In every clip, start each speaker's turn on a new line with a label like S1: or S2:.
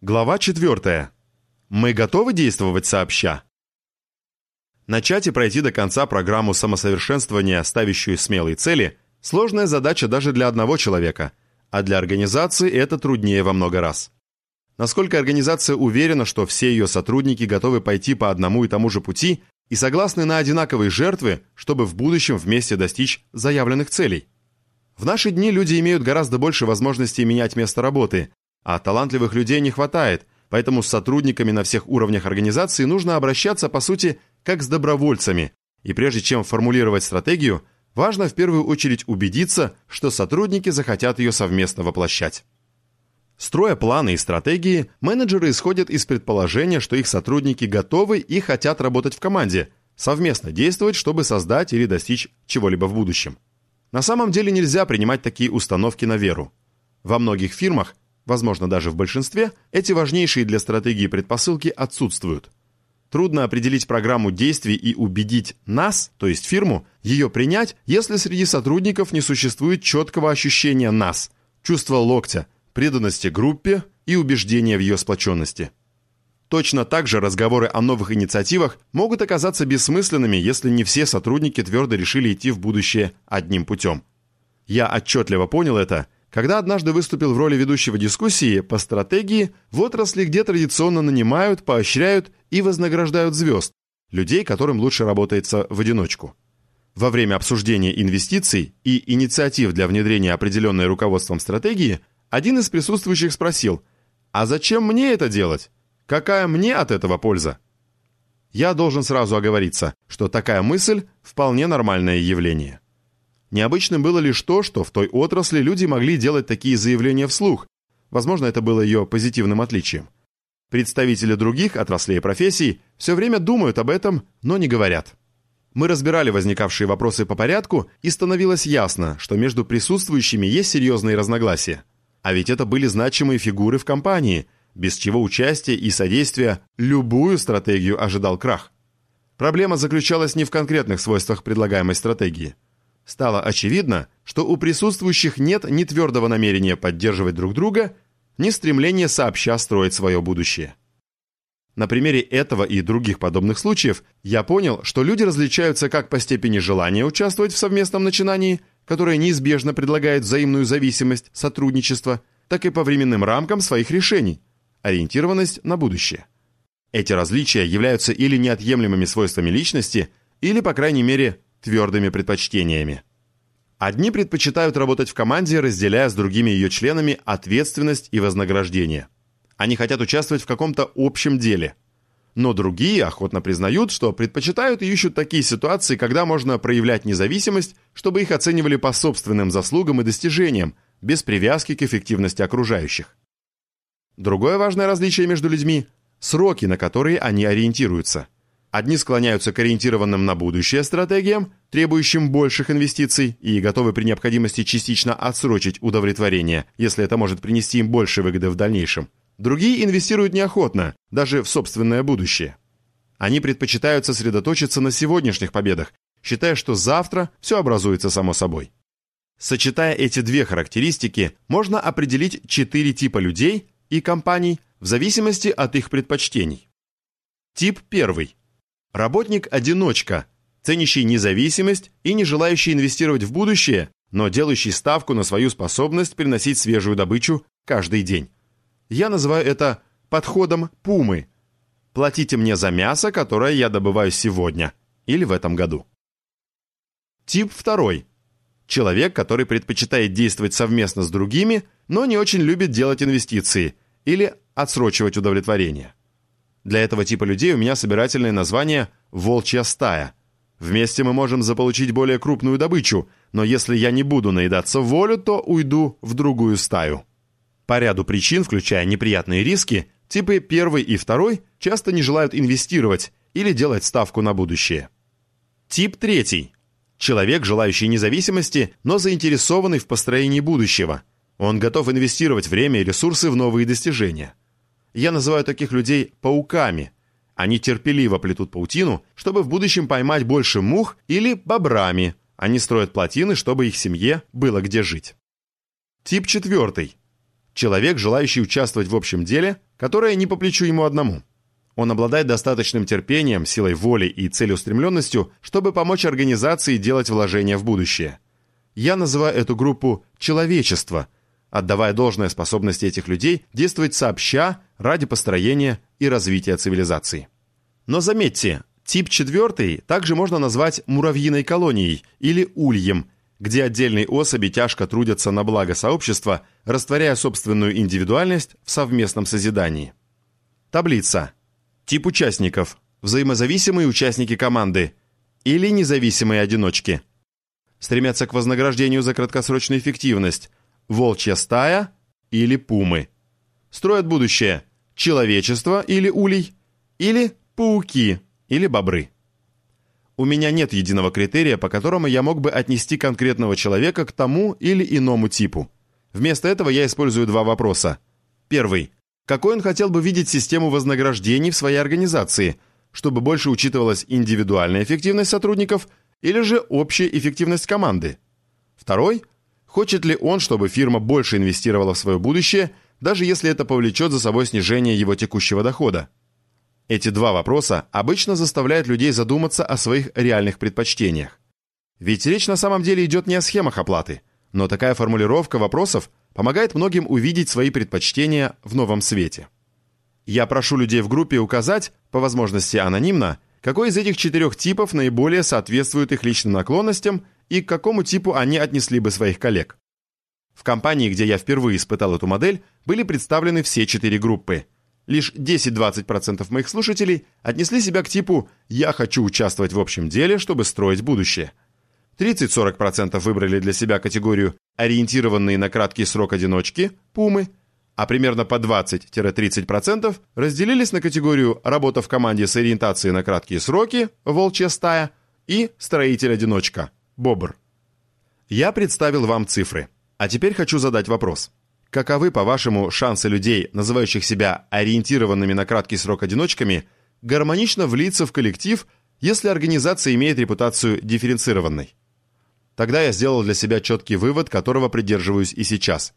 S1: Глава 4. Мы готовы действовать сообща? Начать и пройти до конца программу самосовершенствования, ставящую смелые цели, сложная задача даже для одного человека, а для организации это труднее во много раз. Насколько организация уверена, что все ее сотрудники готовы пойти по одному и тому же пути и согласны на одинаковые жертвы, чтобы в будущем вместе достичь заявленных целей? В наши дни люди имеют гораздо больше возможностей менять место работы, а талантливых людей не хватает, поэтому с сотрудниками на всех уровнях организации нужно обращаться, по сути, как с добровольцами. И прежде чем формулировать стратегию, важно в первую очередь убедиться, что сотрудники захотят ее совместно воплощать. Строя планы и стратегии, менеджеры исходят из предположения, что их сотрудники готовы и хотят работать в команде, совместно действовать, чтобы создать или достичь чего-либо в будущем. На самом деле нельзя принимать такие установки на веру. Во многих фирмах возможно даже в большинстве, эти важнейшие для стратегии предпосылки отсутствуют. Трудно определить программу действий и убедить нас, то есть фирму, ее принять, если среди сотрудников не существует четкого ощущения нас, чувства локтя, преданности группе и убеждения в ее сплоченности. Точно так же разговоры о новых инициативах могут оказаться бессмысленными, если не все сотрудники твердо решили идти в будущее одним путем. Я отчетливо понял это – когда однажды выступил в роли ведущего дискуссии по стратегии в отрасли, где традиционно нанимают, поощряют и вознаграждают звезд, людей, которым лучше работается в одиночку. Во время обсуждения инвестиций и инициатив для внедрения определенной руководством стратегии, один из присутствующих спросил, «А зачем мне это делать? Какая мне от этого польза?» Я должен сразу оговориться, что такая мысль – вполне нормальное явление. Необычным было лишь то, что в той отрасли люди могли делать такие заявления вслух. Возможно, это было ее позитивным отличием. Представители других отраслей и профессий все время думают об этом, но не говорят. Мы разбирали возникавшие вопросы по порядку, и становилось ясно, что между присутствующими есть серьезные разногласия. А ведь это были значимые фигуры в компании, без чего участие и содействия любую стратегию ожидал крах. Проблема заключалась не в конкретных свойствах предлагаемой стратегии – стало очевидно, что у присутствующих нет ни твердого намерения поддерживать друг друга, ни стремления сообща строить свое будущее. На примере этого и других подобных случаев я понял, что люди различаются как по степени желания участвовать в совместном начинании, которое неизбежно предлагает взаимную зависимость, сотрудничество, так и по временным рамкам своих решений, ориентированность на будущее. Эти различия являются или неотъемлемыми свойствами личности, или, по крайней мере, твердыми предпочтениями. Одни предпочитают работать в команде, разделяя с другими ее членами ответственность и вознаграждение. Они хотят участвовать в каком-то общем деле. Но другие охотно признают, что предпочитают и ищут такие ситуации, когда можно проявлять независимость, чтобы их оценивали по собственным заслугам и достижениям, без привязки к эффективности окружающих. Другое важное различие между людьми – сроки, на которые они ориентируются – Одни склоняются к ориентированным на будущее стратегиям, требующим больших инвестиций и готовы при необходимости частично отсрочить удовлетворение, если это может принести им больше выгоды в дальнейшем. Другие инвестируют неохотно, даже в собственное будущее. Они предпочитают сосредоточиться на сегодняшних победах, считая, что завтра все образуется само собой. Сочетая эти две характеристики, можно определить четыре типа людей и компаний в зависимости от их предпочтений. Тип первый Работник-одиночка, ценящий независимость и не желающий инвестировать в будущее, но делающий ставку на свою способность приносить свежую добычу каждый день. Я называю это подходом пумы. Платите мне за мясо, которое я добываю сегодня или в этом году. Тип второй. Человек, который предпочитает действовать совместно с другими, но не очень любит делать инвестиции или отсрочивать удовлетворение. Для этого типа людей у меня собирательное название «волчья стая». Вместе мы можем заполучить более крупную добычу, но если я не буду наедаться волю, то уйду в другую стаю. По ряду причин, включая неприятные риски, типы первый и второй часто не желают инвестировать или делать ставку на будущее. Тип третий. Человек, желающий независимости, но заинтересованный в построении будущего. Он готов инвестировать время и ресурсы в новые достижения. Я называю таких людей пауками. Они терпеливо плетут паутину, чтобы в будущем поймать больше мух или бобрами. Они строят плотины, чтобы их семье было где жить. Тип четвертый. Человек, желающий участвовать в общем деле, которое не по плечу ему одному. Он обладает достаточным терпением, силой воли и целеустремленностью, чтобы помочь организации делать вложения в будущее. Я называю эту группу «человечество», отдавая должное способности этих людей действовать сообща ради построения и развития цивилизации. Но заметьте, тип четвертый также можно назвать муравьиной колонией или ульем, где отдельные особи тяжко трудятся на благо сообщества, растворяя собственную индивидуальность в совместном созидании. Таблица. Тип участников. Взаимозависимые участники команды. Или независимые одиночки. Стремятся к вознаграждению за краткосрочную эффективность. Волчья стая или пумы. Строят будущее. Человечество или улей. Или пауки или бобры. У меня нет единого критерия, по которому я мог бы отнести конкретного человека к тому или иному типу. Вместо этого я использую два вопроса. Первый. Какой он хотел бы видеть систему вознаграждений в своей организации, чтобы больше учитывалась индивидуальная эффективность сотрудников или же общая эффективность команды? Второй. Хочет ли он, чтобы фирма больше инвестировала в свое будущее, даже если это повлечет за собой снижение его текущего дохода? Эти два вопроса обычно заставляют людей задуматься о своих реальных предпочтениях. Ведь речь на самом деле идет не о схемах оплаты, но такая формулировка вопросов помогает многим увидеть свои предпочтения в новом свете. Я прошу людей в группе указать, по возможности анонимно, какой из этих четырех типов наиболее соответствует их личным наклонностям и к какому типу они отнесли бы своих коллег. В компании, где я впервые испытал эту модель, были представлены все четыре группы. Лишь 10-20% моих слушателей отнесли себя к типу «я хочу участвовать в общем деле, чтобы строить будущее». 30-40% выбрали для себя категорию ориентированные на краткий срок одиночки, пумы, а примерно по 20-30% разделились на категорию работа в команде с ориентацией на краткие сроки, волчья стая, и строитель-одиночка, бобр. Я представил вам цифры, а теперь хочу задать вопрос. Каковы, по-вашему, шансы людей, называющих себя ориентированными на краткий срок одиночками, гармонично влиться в коллектив, если организация имеет репутацию дифференцированной? Тогда я сделал для себя четкий вывод, которого придерживаюсь и сейчас.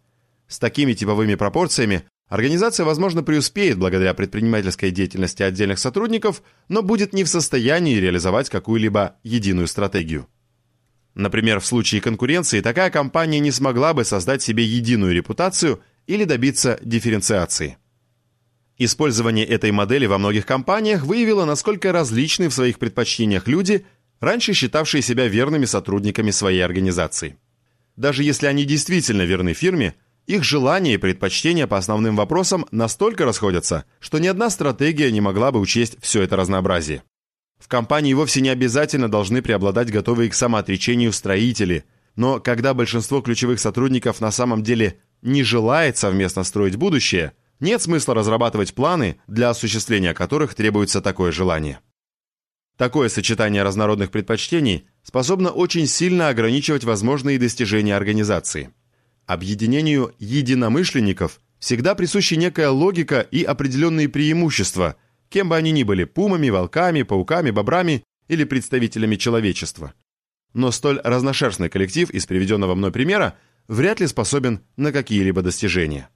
S1: С такими типовыми пропорциями организация, возможно, преуспеет благодаря предпринимательской деятельности отдельных сотрудников, но будет не в состоянии реализовать какую-либо единую стратегию. Например, в случае конкуренции такая компания не смогла бы создать себе единую репутацию или добиться дифференциации. Использование этой модели во многих компаниях выявило, насколько различны в своих предпочтениях люди – раньше считавшие себя верными сотрудниками своей организации. Даже если они действительно верны фирме, их желания и предпочтения по основным вопросам настолько расходятся, что ни одна стратегия не могла бы учесть все это разнообразие. В компании вовсе не обязательно должны преобладать готовые к самоотречению строители, но когда большинство ключевых сотрудников на самом деле не желает совместно строить будущее, нет смысла разрабатывать планы, для осуществления которых требуется такое желание. Такое сочетание разнородных предпочтений способно очень сильно ограничивать возможные достижения организации. Объединению единомышленников всегда присущи некая логика и определенные преимущества, кем бы они ни были – пумами, волками, пауками, бобрами или представителями человечества. Но столь разношерстный коллектив из приведенного мной примера вряд ли способен на какие-либо достижения.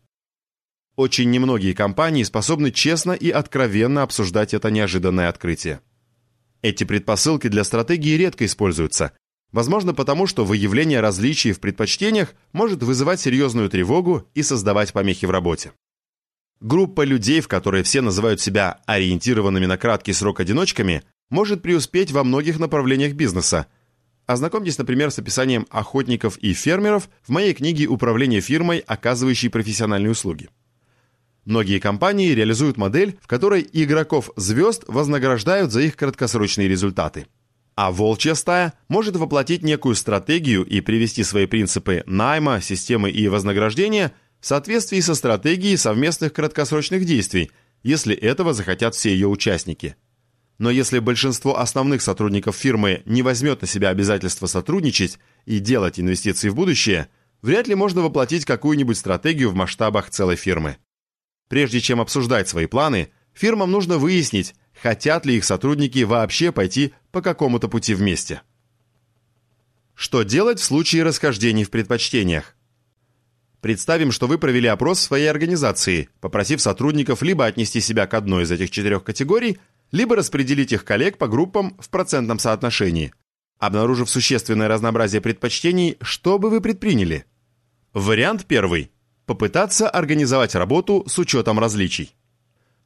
S1: Очень немногие компании способны честно и откровенно обсуждать это неожиданное открытие. Эти предпосылки для стратегии редко используются. Возможно, потому что выявление различий в предпочтениях может вызывать серьезную тревогу и создавать помехи в работе. Группа людей, в которой все называют себя ориентированными на краткий срок одиночками, может преуспеть во многих направлениях бизнеса. Ознакомьтесь, например, с описанием охотников и фермеров в моей книге «Управление фирмой, оказывающей профессиональные услуги». Многие компании реализуют модель, в которой игроков звезд вознаграждают за их краткосрочные результаты. А волчья стая может воплотить некую стратегию и привести свои принципы найма, системы и вознаграждения в соответствии со стратегией совместных краткосрочных действий, если этого захотят все ее участники. Но если большинство основных сотрудников фирмы не возьмет на себя обязательство сотрудничать и делать инвестиции в будущее, вряд ли можно воплотить какую-нибудь стратегию в масштабах целой фирмы. Прежде чем обсуждать свои планы, фирмам нужно выяснить, хотят ли их сотрудники вообще пойти по какому-то пути вместе. Что делать в случае расхождений в предпочтениях? Представим, что вы провели опрос в своей организации, попросив сотрудников либо отнести себя к одной из этих четырех категорий, либо распределить их коллег по группам в процентном соотношении. Обнаружив существенное разнообразие предпочтений, что бы вы предприняли? Вариант первый. Попытаться организовать работу с учетом различий.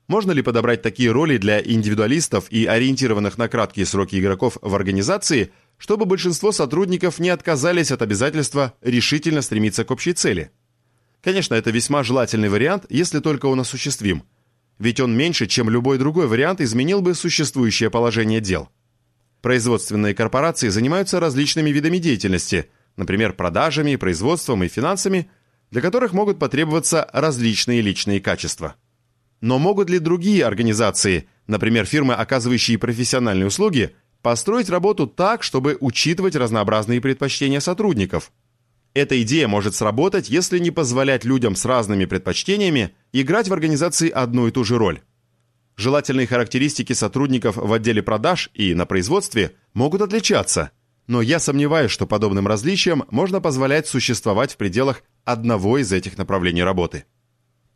S1: Можно ли подобрать такие роли для индивидуалистов и ориентированных на краткие сроки игроков в организации, чтобы большинство сотрудников не отказались от обязательства решительно стремиться к общей цели? Конечно, это весьма желательный вариант, если только он осуществим. Ведь он меньше, чем любой другой вариант, изменил бы существующее положение дел. Производственные корпорации занимаются различными видами деятельности, например, продажами, производством и финансами, для которых могут потребоваться различные личные качества. Но могут ли другие организации, например, фирмы, оказывающие профессиональные услуги, построить работу так, чтобы учитывать разнообразные предпочтения сотрудников – эта идея может сработать, если не позволять людям с разными предпочтениями играть в организации одну и ту же роль. Желательные характеристики сотрудников в отделе продаж и на производстве могут отличаться, но я сомневаюсь, что подобным различиям можно позволять существовать в пределах одного из этих направлений работы.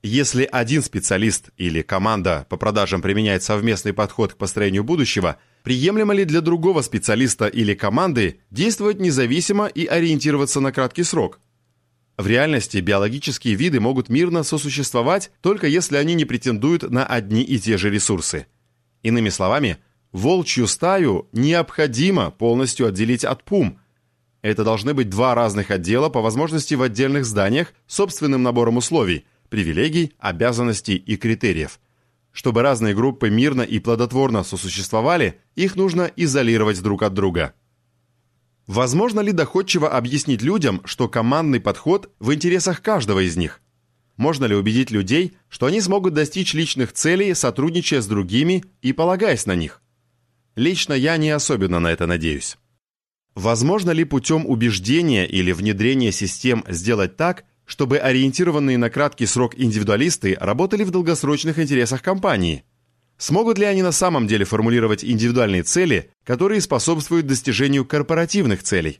S1: Если один специалист или команда по продажам применяет совместный подход к построению будущего – Приемлемо ли для другого специалиста или команды действовать независимо и ориентироваться на краткий срок? В реальности биологические виды могут мирно сосуществовать, только если они не претендуют на одни и те же ресурсы. Иными словами, волчью стаю необходимо полностью отделить от пум. Это должны быть два разных отдела по возможности в отдельных зданиях с собственным набором условий, привилегий, обязанностей и критериев – чтобы разные группы мирно и плодотворно сосуществовали, их нужно изолировать друг от друга. Возможно ли доходчиво объяснить людям, что командный подход в интересах каждого из них? Можно ли убедить людей, что они смогут достичь личных целей, сотрудничая с другими и полагаясь на них? Лично я не особенно на это надеюсь. Возможно ли путем убеждения или внедрения систем сделать так, чтобы ориентированные на краткий срок индивидуалисты работали в долгосрочных интересах компании? Смогут ли они на самом деле формулировать индивидуальные цели, которые способствуют достижению корпоративных целей?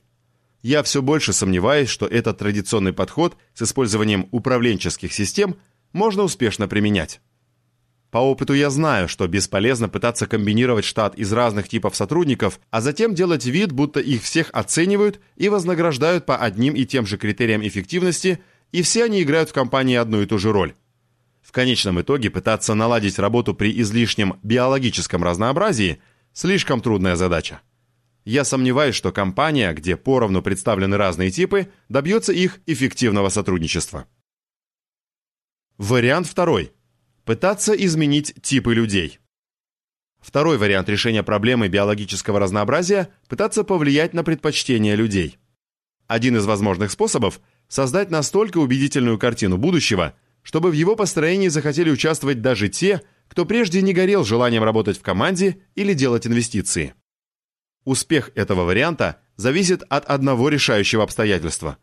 S1: Я все больше сомневаюсь, что этот традиционный подход с использованием управленческих систем можно успешно применять. По опыту я знаю, что бесполезно пытаться комбинировать штат из разных типов сотрудников, а затем делать вид, будто их всех оценивают и вознаграждают по одним и тем же критериям эффективности – и все они играют в компании одну и ту же роль. В конечном итоге пытаться наладить работу при излишнем биологическом разнообразии – слишком трудная задача. Я сомневаюсь, что компания, где поровну представлены разные типы, добьется их эффективного сотрудничества. Вариант второй. Пытаться изменить типы людей. Второй вариант решения проблемы биологического разнообразия – пытаться повлиять на предпочтения людей. Один из возможных способов – создать настолько убедительную картину будущего, чтобы в его построении захотели участвовать даже те, кто прежде не горел желанием работать в команде или делать инвестиции. Успех этого варианта зависит от одного решающего обстоятельства.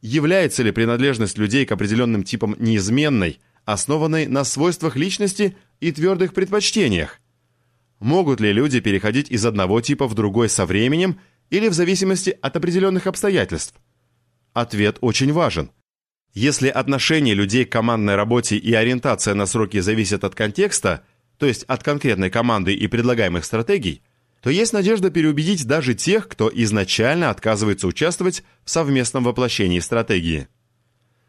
S1: Является ли принадлежность людей к определенным типам неизменной, основанной на свойствах личности и твердых предпочтениях? Могут ли люди переходить из одного типа в другой со временем или в зависимости от определенных обстоятельств? Ответ очень важен. Если отношение людей к командной работе и ориентация на сроки зависят от контекста, то есть от конкретной команды и предлагаемых стратегий, то есть надежда переубедить даже тех, кто изначально отказывается участвовать в совместном воплощении стратегии.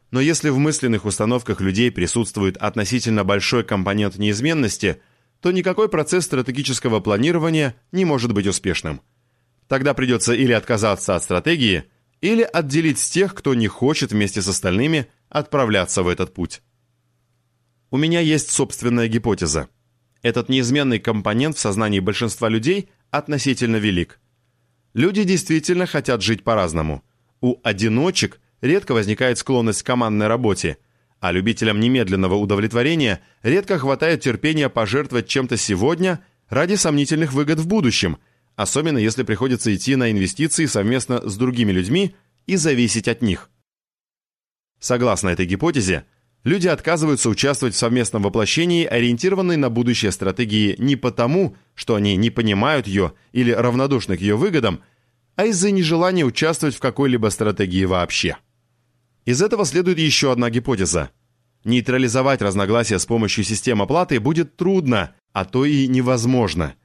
S1: Но если в мысленных установках людей присутствует относительно большой компонент неизменности, то никакой процесс стратегического планирования не может быть успешным. Тогда придется или отказаться от стратегии – или отделить тех, кто не хочет вместе с остальными отправляться в этот путь. У меня есть собственная гипотеза. Этот неизменный компонент в сознании большинства людей относительно велик. Люди действительно хотят жить по-разному. У одиночек редко возникает склонность к командной работе, а любителям немедленного удовлетворения редко хватает терпения пожертвовать чем-то сегодня ради сомнительных выгод в будущем – особенно если приходится идти на инвестиции совместно с другими людьми и зависеть от них. Согласно этой гипотезе, люди отказываются участвовать в совместном воплощении, ориентированной на будущее стратегии не потому, что они не понимают ее или равнодушны к ее выгодам, а из-за нежелания участвовать в какой-либо стратегии вообще. Из этого следует еще одна гипотеза. Нейтрализовать разногласия с помощью систем оплаты будет трудно, а то и невозможно.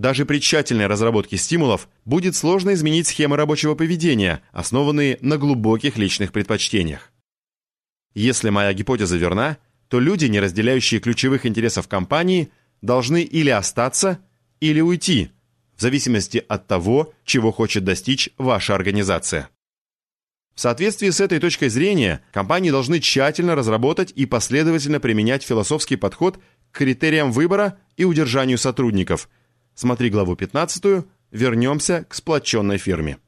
S1: Даже при тщательной разработке стимулов будет сложно изменить схемы рабочего поведения, основанные на глубоких личных предпочтениях. Если моя гипотеза верна, то люди, не разделяющие ключевых интересов компании, должны или остаться, или уйти, в зависимости от того, чего хочет достичь ваша организация. В соответствии с этой точкой зрения, компании должны тщательно разработать и последовательно применять философский подход к критериям выбора и удержанию сотрудников. Смотри главу 15, вернемся к сплоченной фирме.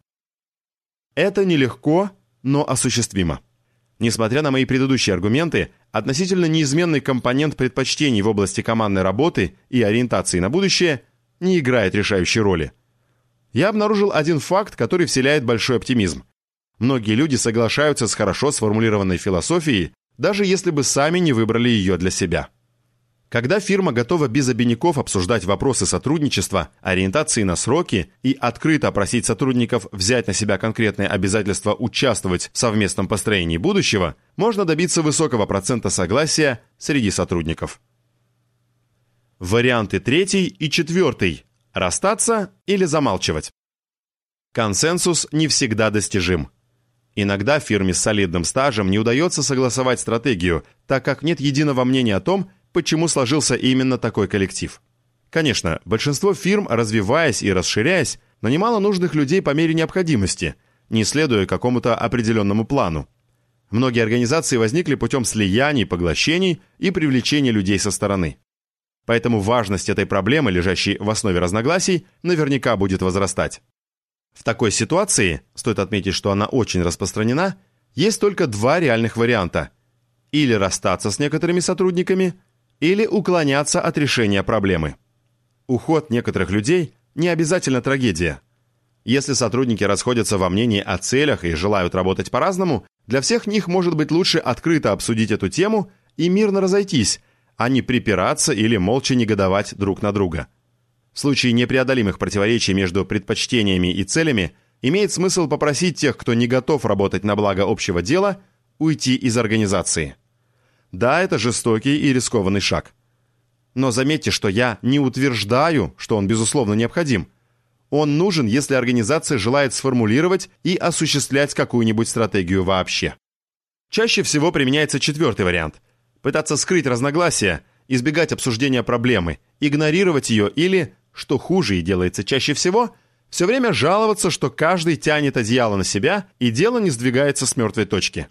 S1: Это нелегко, но осуществимо. Несмотря на мои предыдущие аргументы, относительно неизменный компонент предпочтений в области командной работы и ориентации на будущее не играет решающей роли. Я обнаружил один факт, который вселяет большой оптимизм. Многие люди соглашаются с хорошо сформулированной философией, даже если бы сами не выбрали ее для себя. Когда фирма готова без обиняков обсуждать вопросы сотрудничества, ориентации на сроки и открыто просить сотрудников взять на себя конкретные обязательства участвовать в совместном построении будущего, можно добиться высокого процента согласия среди сотрудников. Варианты третий и четвертый – расстаться или замалчивать. Консенсус не всегда достижим. Иногда фирме с солидным стажем не удается согласовать стратегию, так как нет единого мнения о том, почему сложился именно такой коллектив. Конечно, большинство фирм, развиваясь и расширяясь, нанимало нужных людей по мере необходимости, не следуя какому-то определенному плану. Многие организации возникли путем слияний, поглощений и привлечения людей со стороны. Поэтому важность этой проблемы, лежащей в основе разногласий, наверняка будет возрастать. В такой ситуации, стоит отметить, что она очень распространена, есть только два реальных варианта. Или расстаться с некоторыми сотрудниками – или уклоняться от решения проблемы. Уход некоторых людей не обязательно трагедия. Если сотрудники расходятся во мнении о целях и желают работать по-разному, для всех них может быть лучше открыто обсудить эту тему и мирно разойтись, а не припираться или молча негодовать друг на друга. В случае непреодолимых противоречий между предпочтениями и целями имеет смысл попросить тех, кто не готов работать на благо общего дела, уйти из организации. Да, это жестокий и рискованный шаг. Но заметьте, что я не утверждаю, что он безусловно необходим. Он нужен, если организация желает сформулировать и осуществлять какую-нибудь стратегию вообще. Чаще всего применяется четвертый вариант. Пытаться скрыть разногласия, избегать обсуждения проблемы, игнорировать ее или, что хуже и делается чаще всего, все время жаловаться, что каждый тянет одеяло на себя и дело не сдвигается с мертвой точки.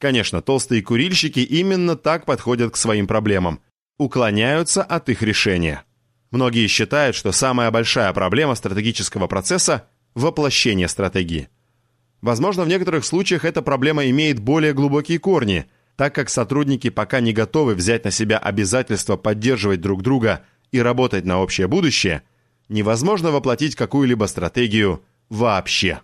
S1: Конечно, толстые курильщики именно так подходят к своим проблемам, уклоняются от их решения. Многие считают, что самая большая проблема стратегического процесса – воплощение стратегии. Возможно, в некоторых случаях эта проблема имеет более глубокие корни, так как сотрудники пока не готовы взять на себя обязательство поддерживать друг друга и работать на общее будущее, невозможно воплотить какую-либо стратегию вообще.